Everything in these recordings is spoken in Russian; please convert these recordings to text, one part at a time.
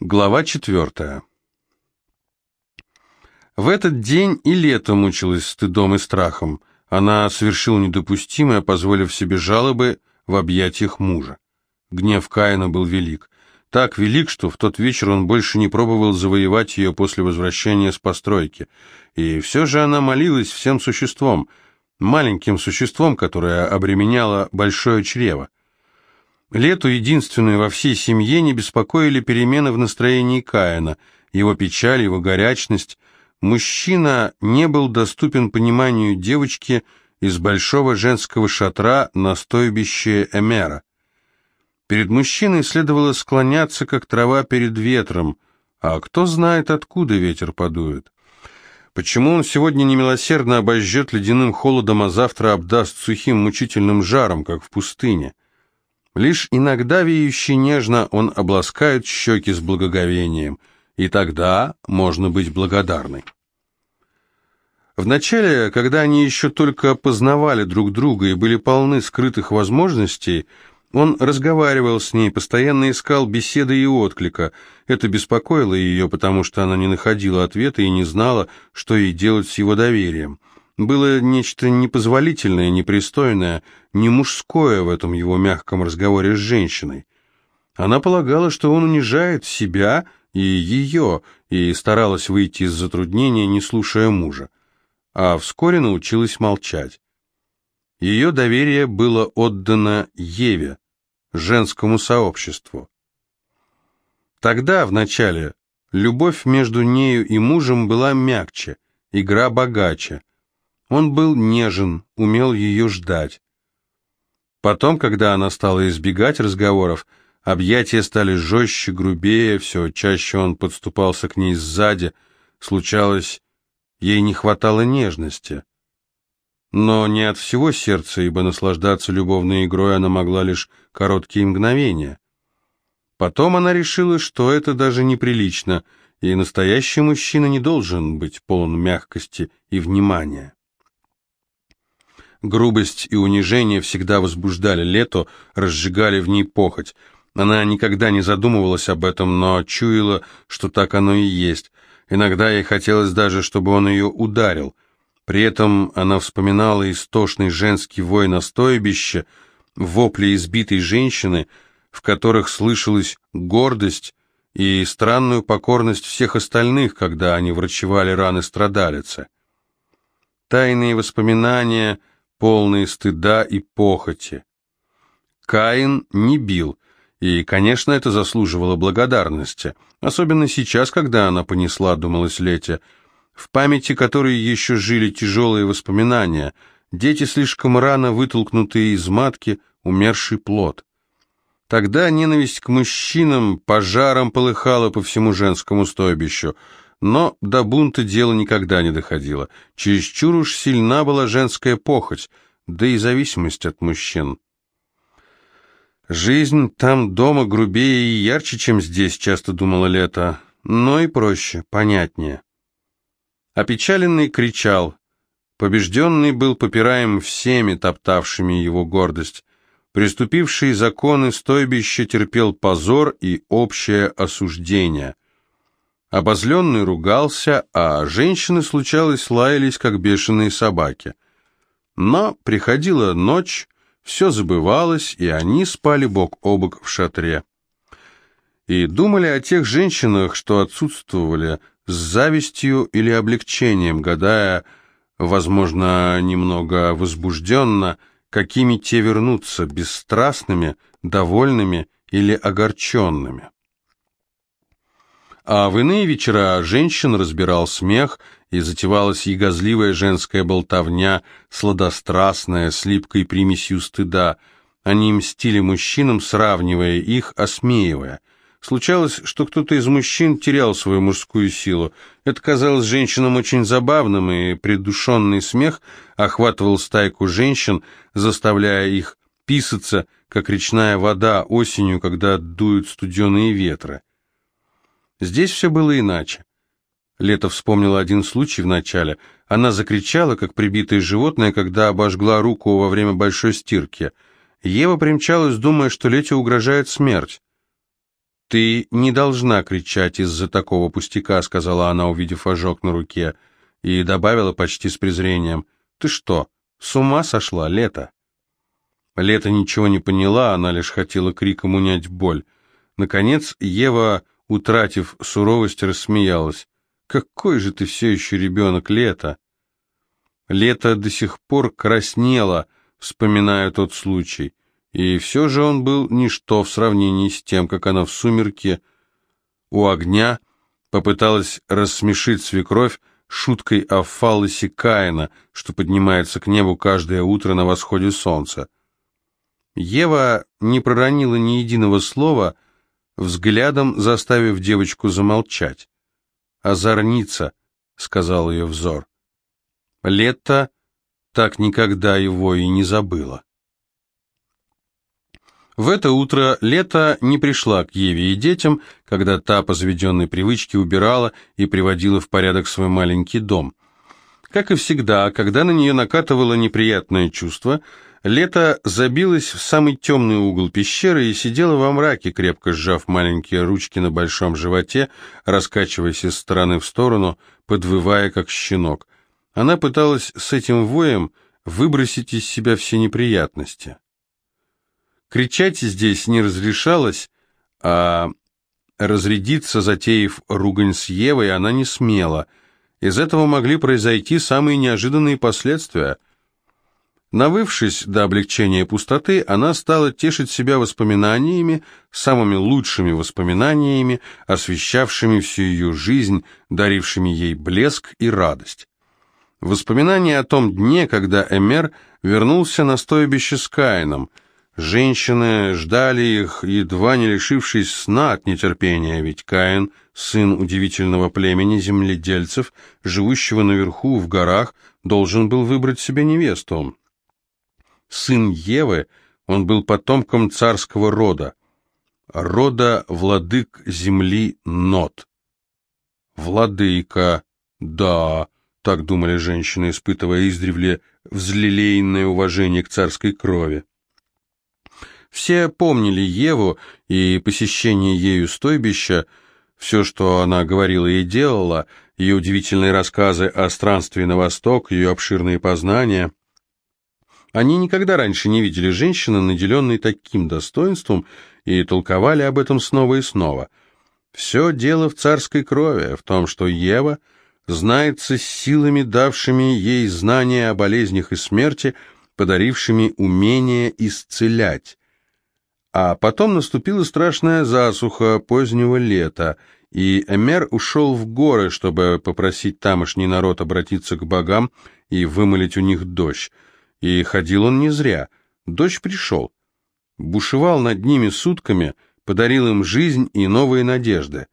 Глава четвертая. В этот день и лето мучилась стыдом и страхом. Она совершила недопустимое, позволив себе жалобы в объятиях мужа. Гнев Каина был велик. Так велик, что в тот вечер он больше не пробовал завоевать ее после возвращения с постройки. И все же она молилась всем существом, маленьким существом, которое обременяло большое чрево. Лету, единственную во всей семье, не беспокоили перемены в настроении Каина, его печаль, его горячность. Мужчина не был доступен пониманию девочки из большого женского шатра на стойбище Эмера. Перед мужчиной следовало склоняться, как трава перед ветром, а кто знает, откуда ветер подует. Почему он сегодня немилосердно обожжет ледяным холодом, а завтра обдаст сухим мучительным жаром, как в пустыне? Лишь иногда веющий нежно он обласкает щеки с благоговением, и тогда можно быть благодарной. Вначале, когда они еще только познавали друг друга и были полны скрытых возможностей, он разговаривал с ней, постоянно искал беседы и отклика. Это беспокоило ее, потому что она не находила ответа и не знала, что ей делать с его доверием. Было нечто непозволительное, непристойное, не мужское в этом его мягком разговоре с женщиной. Она полагала, что он унижает себя и ее, и старалась выйти из затруднения, не слушая мужа. А вскоре научилась молчать. Ее доверие было отдано Еве, женскому сообществу. Тогда, в начале, любовь между нею и мужем была мягче, игра богаче. Он был нежен, умел ее ждать. Потом, когда она стала избегать разговоров, объятия стали жестче, грубее, все чаще он подступался к ней сзади, случалось, ей не хватало нежности. Но не от всего сердца, ибо наслаждаться любовной игрой она могла лишь короткие мгновения. Потом она решила, что это даже неприлично, и настоящий мужчина не должен быть полон мягкости и внимания. Грубость и унижение всегда возбуждали Лето, разжигали в ней похоть. Она никогда не задумывалась об этом, но чуяла, что так оно и есть. Иногда ей хотелось даже, чтобы он ее ударил. При этом она вспоминала истошный женский вой на стойбище, вопли избитой женщины, в которых слышалась гордость и странную покорность всех остальных, когда они врачевали раны страдалицы. Тайные воспоминания — полные стыда и похоти. Каин не бил, и, конечно, это заслуживало благодарности, особенно сейчас, когда она понесла, думалось Летя, в памяти которой еще жили тяжелые воспоминания, дети слишком рано вытолкнутые из матки, умерший плод. Тогда ненависть к мужчинам пожаром полыхала по всему женскому стойбищу, но до бунта дело никогда не доходило. Чересчур уж сильна была женская похоть, да и зависимость от мужчин. «Жизнь там дома грубее и ярче, чем здесь», — часто думала Лето, но и проще, понятнее. Опечаленный кричал. Побежденный был попираем всеми, топтавшими его гордость. Приступивший законы стойбища терпел позор и общее осуждение — Обозленный ругался, а женщины, случалось, лаялись, как бешеные собаки. Но приходила ночь, все забывалось, и они спали бок о бок в шатре. И думали о тех женщинах, что отсутствовали, с завистью или облегчением, гадая, возможно, немного возбужденно, какими те вернутся, бесстрастными, довольными или огорченными. А в иные вечера женщин разбирал смех, и затевалась ягозливая женская болтовня, сладострастная, с липкой примесью стыда. Они мстили мужчинам, сравнивая их, осмеивая. Случалось, что кто-то из мужчин терял свою мужскую силу. Это казалось женщинам очень забавным, и придушенный смех охватывал стайку женщин, заставляя их писаться, как речная вода осенью, когда дуют студеные ветры. Здесь все было иначе. Лето вспомнила один случай в начале. Она закричала, как прибитое животное, когда обожгла руку во время большой стирки. Ева примчалась, думая, что Лете угрожает смерть. «Ты не должна кричать из-за такого пустяка», — сказала она, увидев ожог на руке, и добавила почти с презрением. «Ты что, с ума сошла, Лето?» Лето ничего не поняла, она лишь хотела криком унять боль. Наконец Ева, утратив суровость, рассмеялась. «Какой же ты все еще ребенок, Лето!» Лето до сих пор краснело, вспоминая тот случай. И все же он был ничто в сравнении с тем, как она в сумерке у огня попыталась рассмешить свекровь шуткой о фаллосе Каина, что поднимается к небу каждое утро на восходе солнца. Ева не проронила ни единого слова, взглядом заставив девочку замолчать. «Озорница», — сказал ее взор. Лето так никогда его и не забыла. В это утро Лето не пришла к Еве и детям, когда та по заведенной привычке убирала и приводила в порядок свой маленький дом. Как и всегда, когда на нее накатывало неприятное чувство, Лето забилась в самый темный угол пещеры и сидела во мраке, крепко сжав маленькие ручки на большом животе, раскачиваясь из стороны в сторону, подвывая как щенок. Она пыталась с этим воем выбросить из себя все неприятности. Кричать здесь не разрешалось, а разрядиться, затеяв ругань с Евой, она не смела. Из этого могли произойти самые неожиданные последствия. Навывшись до облегчения пустоты, она стала тешить себя воспоминаниями, самыми лучшими воспоминаниями, освещавшими всю ее жизнь, дарившими ей блеск и радость. Воспоминания о том дне, когда Эмер вернулся на стойбище с Каином – Женщины ждали их, едва не лишившись сна от нетерпения, ведь Каин, сын удивительного племени земледельцев, живущего наверху в горах, должен был выбрать себе невесту. Сын Евы, он был потомком царского рода, рода владык земли Нот. Владыка, да, так думали женщины, испытывая издревле взлелеянное уважение к царской крови. Все помнили Еву и посещение ею стойбища, все, что она говорила и делала, ее удивительные рассказы о странстве на восток, ее обширные познания. Они никогда раньше не видели женщины, наделенной таким достоинством, и толковали об этом снова и снова. Все дело в царской крови, в том, что Ева знается с силами, давшими ей знания о болезнях и смерти, подарившими умение исцелять. А потом наступила страшная засуха позднего лета, и Эмер ушел в горы, чтобы попросить тамошний народ обратиться к богам и вымолить у них дождь. И ходил он не зря. Дождь пришел. Бушевал над ними сутками, подарил им жизнь и новые надежды.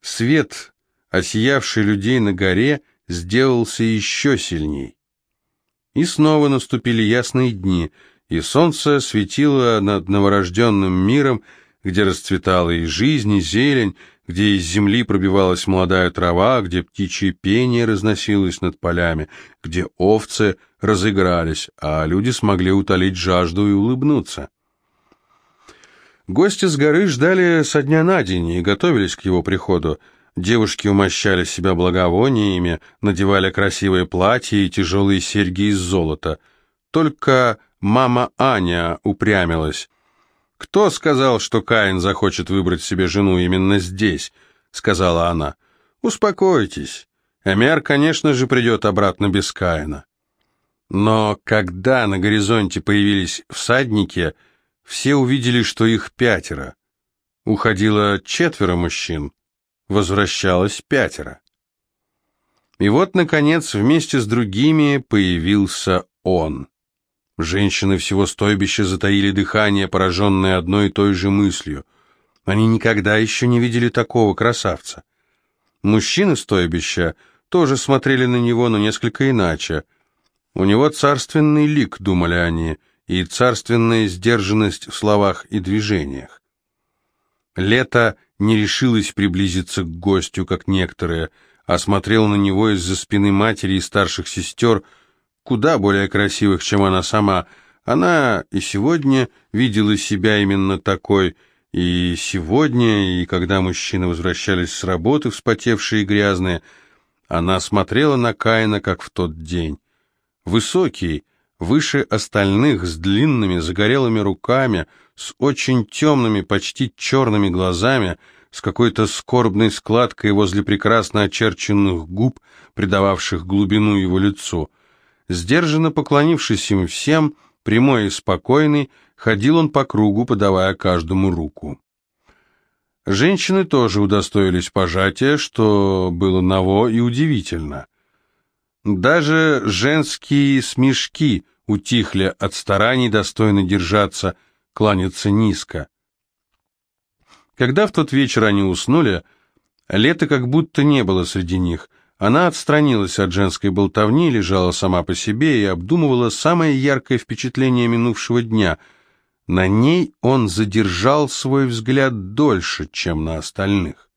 Свет, осиявший людей на горе, сделался еще сильней. И снова наступили ясные дни — и солнце светило над новорожденным миром, где расцветала и жизнь, и зелень, где из земли пробивалась молодая трава, где птичье пение разносилось над полями, где овцы разыгрались, а люди смогли утолить жажду и улыбнуться. Гости с горы ждали со дня на день и готовились к его приходу. Девушки умощали себя благовониями, надевали красивые платья и тяжелые серьги из золота. Только Мама Аня упрямилась. «Кто сказал, что Каин захочет выбрать себе жену именно здесь?» — сказала она. «Успокойтесь. Эмер, конечно же, придет обратно без Каина». Но когда на горизонте появились всадники, все увидели, что их пятеро. Уходило четверо мужчин, возвращалось пятеро. И вот, наконец, вместе с другими появился он. Женщины всего стойбища затаили дыхание, пораженные одной и той же мыслью. Они никогда еще не видели такого красавца. Мужчины стойбища тоже смотрели на него, но несколько иначе. У него царственный лик, думали они, и царственная сдержанность в словах и движениях. Лето не решилось приблизиться к гостю, как некоторые, а смотрел на него из-за спины матери и старших сестер – куда более красивых, чем она сама. Она и сегодня видела себя именно такой, И сегодня, и когда мужчины возвращались с работы, вспотевшие и грязные, она смотрела на Каина, как в тот день. Высокий, выше остальных, с длинными загорелыми руками, с очень темными, почти черными глазами, с какой-то скорбной складкой возле прекрасно очерченных губ, придававших глубину его лицу. Сдержанно поклонившись им всем, прямой и спокойный, ходил он по кругу, подавая каждому руку. Женщины тоже удостоились пожатия, что было ново и удивительно. Даже женские смешки утихли от стараний достойно держаться, кланяться низко. Когда в тот вечер они уснули, лета как будто не было среди них. Она отстранилась от женской болтовни, лежала сама по себе и обдумывала самое яркое впечатление минувшего дня. На ней он задержал свой взгляд дольше, чем на остальных.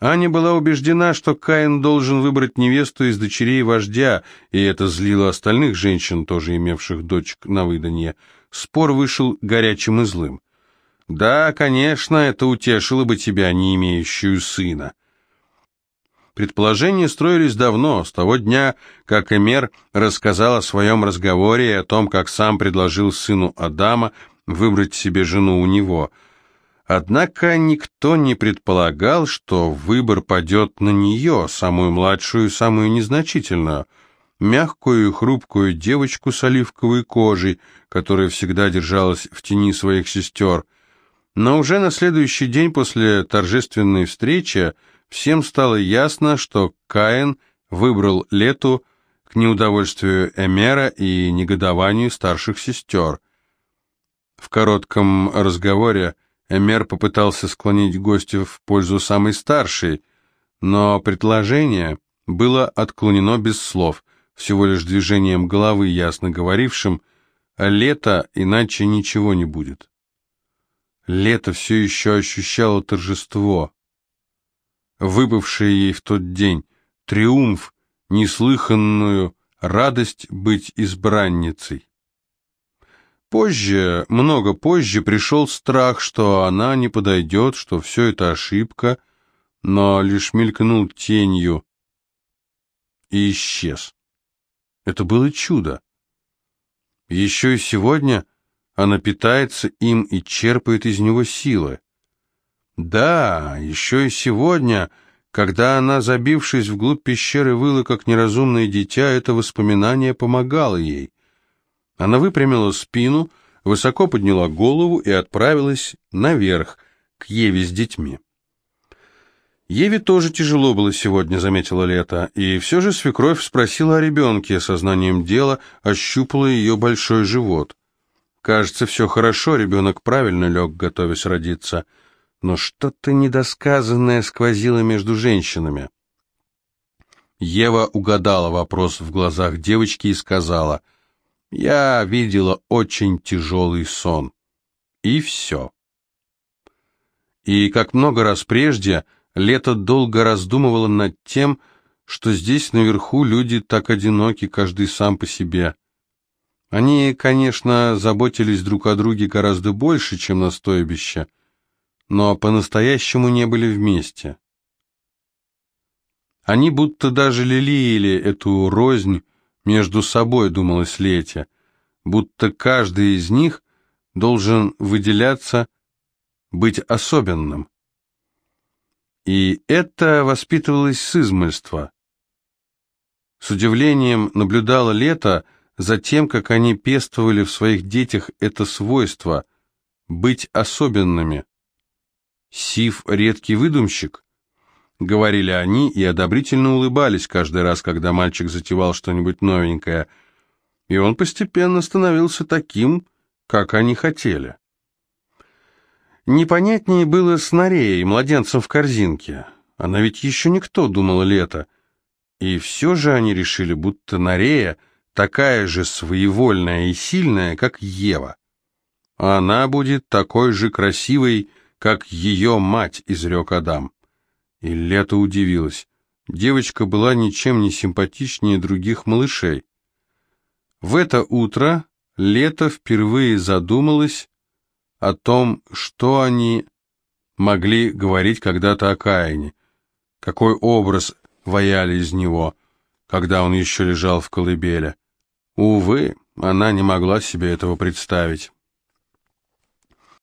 Аня была убеждена, что Каин должен выбрать невесту из дочерей вождя, и это злило остальных женщин, тоже имевших дочек на выданье. Спор вышел горячим и злым. «Да, конечно, это утешило бы тебя, не имеющую сына». Предположения строились давно, с того дня, как Эмер рассказал о своем разговоре и о том, как сам предложил сыну Адама выбрать себе жену у него – Однако никто не предполагал, что выбор падет на нее, самую младшую и самую незначительную, мягкую и хрупкую девочку с оливковой кожей, которая всегда держалась в тени своих сестер. Но уже на следующий день после торжественной встречи всем стало ясно, что Каин выбрал Лету к неудовольствию Эмера и негодованию старших сестер. В коротком разговоре Эмер попытался склонить гостя в пользу самой старшей, но предложение было отклонено без слов, всего лишь движением головы, ясно говорившим, а лето иначе ничего не будет. Лето все еще ощущало торжество, выпавшее ей в тот день, триумф, неслыханную радость быть избранницей. Позже, много позже, пришел страх, что она не подойдет, что все это ошибка, но лишь мелькнул тенью и исчез. Это было чудо. Еще и сегодня она питается им и черпает из него силы. Да, еще и сегодня, когда она, забившись вглубь пещеры, выла как неразумное дитя, это воспоминание помогало ей. Она выпрямила спину, высоко подняла голову и отправилась наверх, к Еве с детьми. Еве тоже тяжело было сегодня, заметила Лето, и все же свекровь спросила о ребенке, сознанием дела ощупала ее большой живот. Кажется, все хорошо, ребенок правильно лег, готовясь родиться, но что-то недосказанное сквозило между женщинами. Ева угадала вопрос в глазах девочки и сказала — я видела очень тяжелый сон. И все. И, как много раз прежде, Лето долго раздумывала над тем, что здесь наверху люди так одиноки, каждый сам по себе. Они, конечно, заботились друг о друге гораздо больше, чем на стойбище, но по-настоящему не были вместе. Они будто даже лелеяли эту рознь, между собой, думалось Лете, будто каждый из них должен выделяться, быть особенным. И это воспитывалось с измольства. С удивлением наблюдала Лето за тем, как они пестовали в своих детях это свойство – быть особенными. Сив – редкий выдумщик, — говорили они и одобрительно улыбались каждый раз, когда мальчик затевал что-нибудь новенькое, и он постепенно становился таким, как они хотели. Непонятнее было с Нареей, младенцем в корзинке. Она ведь еще никто, думала Лето. И все же они решили, будто Нарея такая же своевольная и сильная, как Ева. Она будет такой же красивой, как ее мать, изрек Адам. И Лето удивилась. Девочка была ничем не симпатичнее других малышей. В это утро Лето впервые задумалась о том, что они могли говорить когда-то о Каине, какой образ ваяли из него, когда он еще лежал в колыбели. Увы, она не могла себе этого представить.